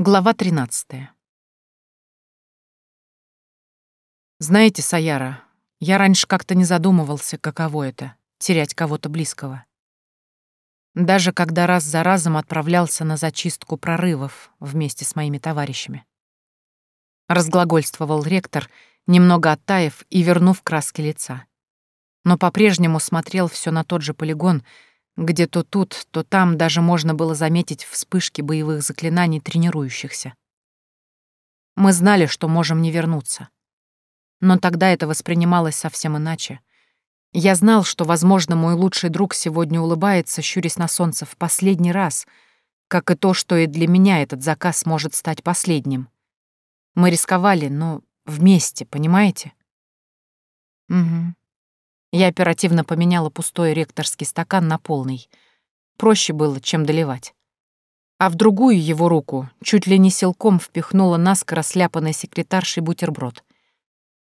Глава 13. Знаете, Саяра, я раньше как-то не задумывался, каково это — терять кого-то близкого. Даже когда раз за разом отправлялся на зачистку прорывов вместе с моими товарищами. Разглагольствовал ректор, немного оттаив и вернув краски лица. Но по-прежнему смотрел все на тот же полигон — где то тут, то там даже можно было заметить вспышки боевых заклинаний тренирующихся. Мы знали, что можем не вернуться. Но тогда это воспринималось совсем иначе. Я знал, что, возможно, мой лучший друг сегодня улыбается, щурясь на солнце, в последний раз, как и то, что и для меня этот заказ может стать последним. Мы рисковали, но вместе, понимаете? Угу. Я оперативно поменяла пустой ректорский стакан на полный. Проще было, чем доливать. А в другую его руку чуть ли не силком впихнула наскоро сляпанной секретаршей бутерброд.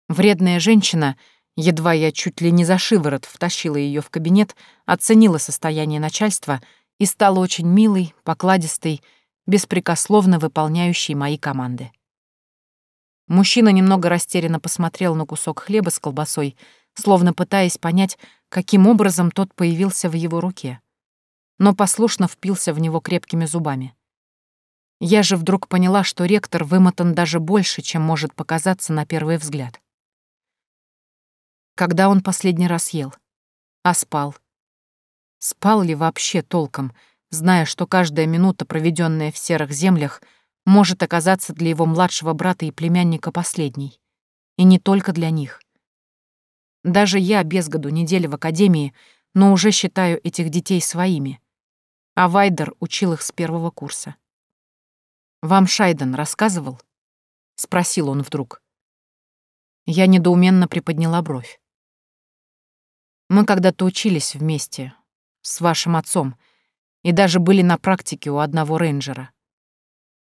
Вредная женщина, едва я чуть ли не за шиворот втащила ее в кабинет, оценила состояние начальства и стала очень милой, покладистой, беспрекословно выполняющей мои команды. Мужчина немного растерянно посмотрел на кусок хлеба с колбасой, словно пытаясь понять, каким образом тот появился в его руке, но послушно впился в него крепкими зубами. Я же вдруг поняла, что ректор вымотан даже больше, чем может показаться на первый взгляд. Когда он последний раз ел? А спал? Спал ли вообще толком, зная, что каждая минута, проведенная в серых землях, может оказаться для его младшего брата и племянника последней? И не только для них — даже я без году недели в академии, но уже считаю этих детей своими. А Вайдер учил их с первого курса. «Вам Шайден рассказывал?» — спросил он вдруг. Я недоуменно приподняла бровь. «Мы когда-то учились вместе, с вашим отцом, и даже были на практике у одного рейнджера.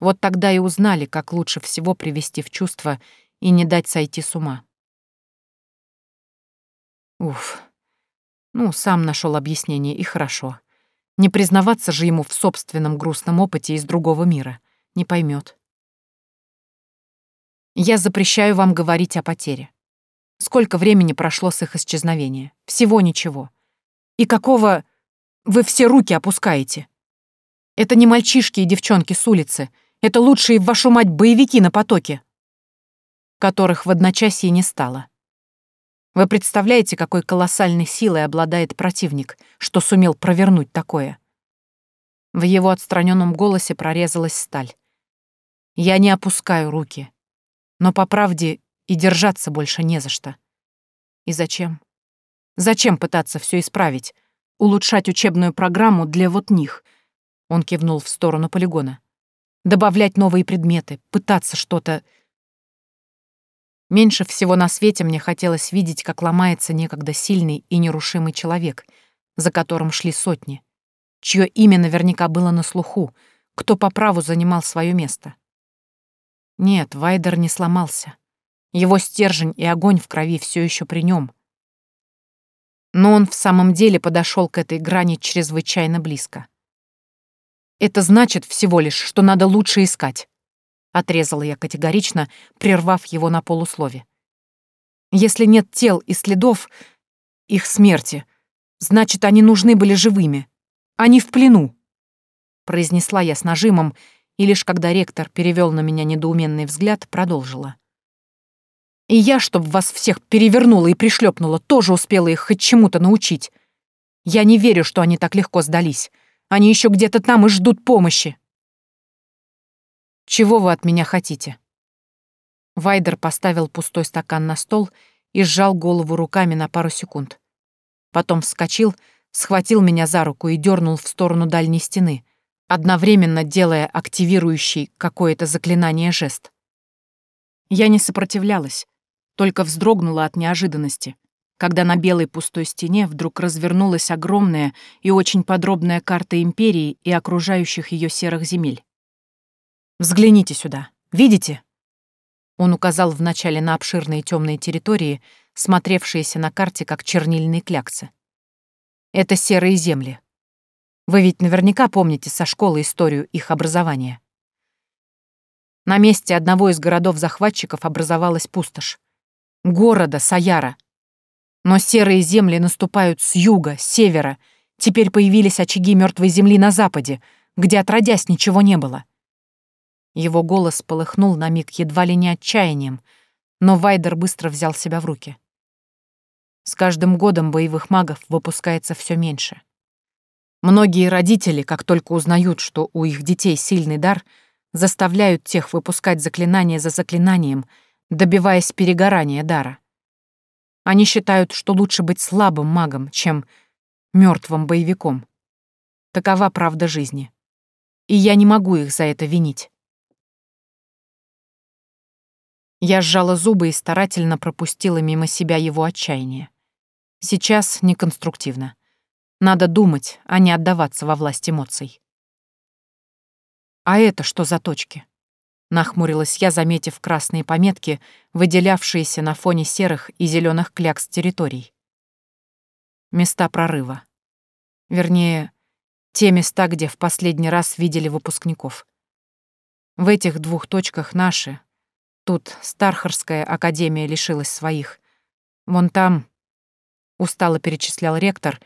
Вот тогда и узнали, как лучше всего привести в чувство и не дать сойти с ума. Уф. Ну, сам нашел объяснение, и хорошо. Не признаваться же ему в собственном грустном опыте из другого мира. Не поймет. Я запрещаю вам говорить о потере. Сколько времени прошло с их исчезновения? Всего ничего. И какого... Вы все руки опускаете? Это не мальчишки и девчонки с улицы. Это лучшие, вашу мать, боевики на потоке. Которых в одночасье не стало. Вы представляете, какой колоссальной силой обладает противник, что сумел провернуть такое? В его отстраненном голосе прорезалась сталь. Я не опускаю руки. Но по правде и держаться больше не за что. И зачем? Зачем пытаться все исправить? Улучшать учебную программу для вот них? Он кивнул в сторону полигона. Добавлять новые предметы, пытаться что-то Меньше всего на свете мне хотелось видеть, как ломается некогда сильный и нерушимый человек, за которым шли сотни, чье имя наверняка было на слуху, кто по праву занимал свое место. Нет, Вайдер не сломался. Его стержень и огонь в крови все еще при нем. Но он в самом деле подошел к этой грани чрезвычайно близко. Это значит всего лишь, что надо лучше искать. — отрезала я категорично, прервав его на полуслове. «Если нет тел и следов их смерти, значит, они нужны были живыми. Они в плену», — произнесла я с нажимом, и лишь когда ректор перевел на меня недоуменный взгляд, продолжила. «И я, чтоб вас всех перевернула и пришлепнула, тоже успела их хоть чему-то научить. Я не верю, что они так легко сдались. Они еще где-то там и ждут помощи». Чего вы от меня хотите?» Вайдер поставил пустой стакан на стол и сжал голову руками на пару секунд. Потом вскочил, схватил меня за руку и дернул в сторону дальней стены, одновременно делая активирующий какое-то заклинание жест. Я не сопротивлялась, только вздрогнула от неожиданности, когда на белой пустой стене вдруг развернулась огромная и очень подробная карта Империи и окружающих ее серых земель. Взгляните сюда. Видите?» Он указал вначале на обширные темные территории, смотревшиеся на карте как чернильные кляксы. «Это серые земли. Вы ведь наверняка помните со школы историю их образования. На месте одного из городов-захватчиков образовалась пустошь. Города Саяра. Но серые земли наступают с юга, с севера. Теперь появились очаги мертвой земли на западе, где отродясь ничего не было. Его голос полыхнул на миг едва ли не отчаянием, но Вайдер быстро взял себя в руки. С каждым годом боевых магов выпускается все меньше. Многие родители, как только узнают, что у их детей сильный дар, заставляют тех выпускать заклинание за заклинанием, добиваясь перегорания дара. Они считают, что лучше быть слабым магом, чем мертвым боевиком. Такова правда жизни. И я не могу их за это винить. Я сжала зубы и старательно пропустила мимо себя его отчаяние. Сейчас неконструктивно. Надо думать, а не отдаваться во власть эмоций. «А это что за точки?» Нахмурилась я, заметив красные пометки, выделявшиеся на фоне серых и зеленых клякс территорий. Места прорыва. Вернее, те места, где в последний раз видели выпускников. В этих двух точках наши. Тут Стархарская академия лишилась своих. Вон там устало перечислял ректор.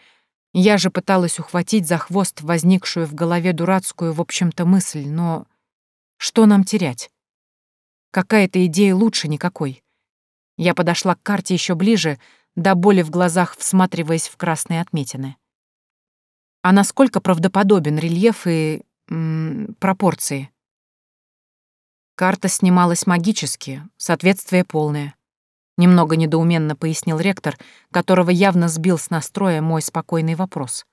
Я же пыталась ухватить за хвост возникшую в голове дурацкую, в общем-то, мысль, но что нам терять? Какая-то идея лучше никакой. Я подошла к карте еще ближе, до боли в глазах всматриваясь в красные отметины. А насколько правдоподобен рельеф и... М -м, пропорции? Карта снималась магически, соответствие полное. Немного недоуменно пояснил ректор, которого явно сбил с настроя мой спокойный вопрос.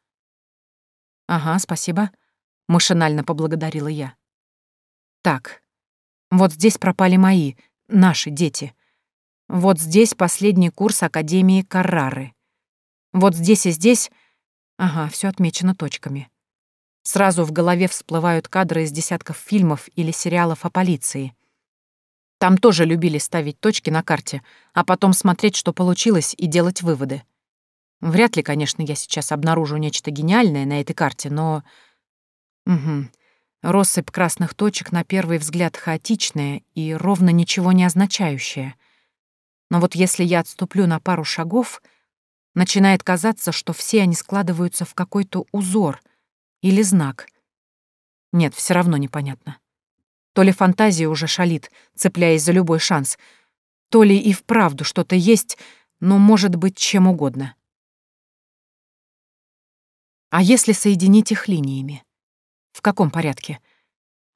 «Ага, спасибо», — машинально поблагодарила я. «Так, вот здесь пропали мои, наши дети. Вот здесь последний курс Академии Каррары. Вот здесь и здесь... Ага, все отмечено точками. Сразу в голове всплывают кадры из десятков фильмов или сериалов о полиции — там тоже любили ставить точки на карте, а потом смотреть, что получилось, и делать выводы. Вряд ли, конечно, я сейчас обнаружу нечто гениальное на этой карте, но... Угу. Россыпь красных точек на первый взгляд хаотичная и ровно ничего не означающая. Но вот если я отступлю на пару шагов, начинает казаться, что все они складываются в какой-то узор или знак. Нет, все равно непонятно. То ли фантазия уже шалит, цепляясь за любой шанс, то ли и вправду что-то есть, но может быть чем угодно. А если соединить их линиями? В каком порядке?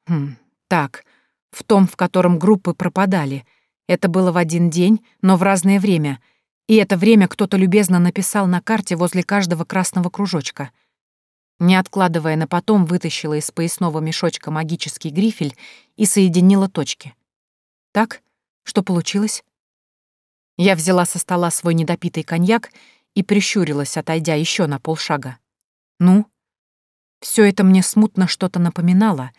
Хм, так, в том, в котором группы пропадали. Это было в один день, но в разное время. И это время кто-то любезно написал на карте возле каждого красного кружочка — не откладывая на потом, вытащила из поясного мешочка магический грифель и соединила точки. Так, что получилось? Я взяла со стола свой недопитый коньяк и прищурилась, отойдя еще на полшага. Ну? Все это мне смутно что-то напоминало,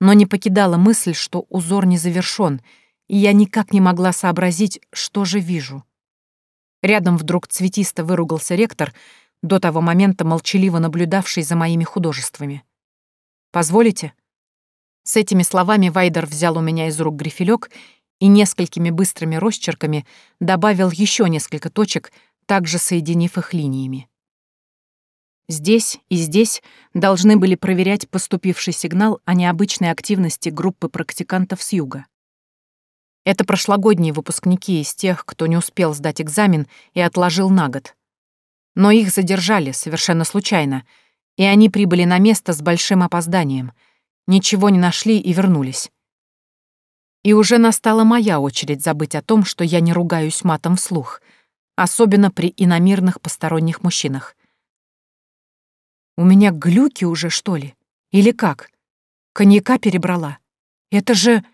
но не покидала мысль, что узор не завершен, и я никак не могла сообразить, что же вижу. Рядом вдруг цветисто выругался ректор — до того момента молчаливо наблюдавший за моими художествами. «Позволите?» С этими словами Вайдер взял у меня из рук грифелек и несколькими быстрыми росчерками добавил еще несколько точек, также соединив их линиями. Здесь и здесь должны были проверять поступивший сигнал о необычной активности группы практикантов с юга. Это прошлогодние выпускники из тех, кто не успел сдать экзамен и отложил на год. Но их задержали совершенно случайно, и они прибыли на место с большим опозданием, ничего не нашли и вернулись. И уже настала моя очередь забыть о том, что я не ругаюсь матом вслух, особенно при иномирных посторонних мужчинах. У меня глюки уже, что ли? Или как? Коньяка перебрала. Это же...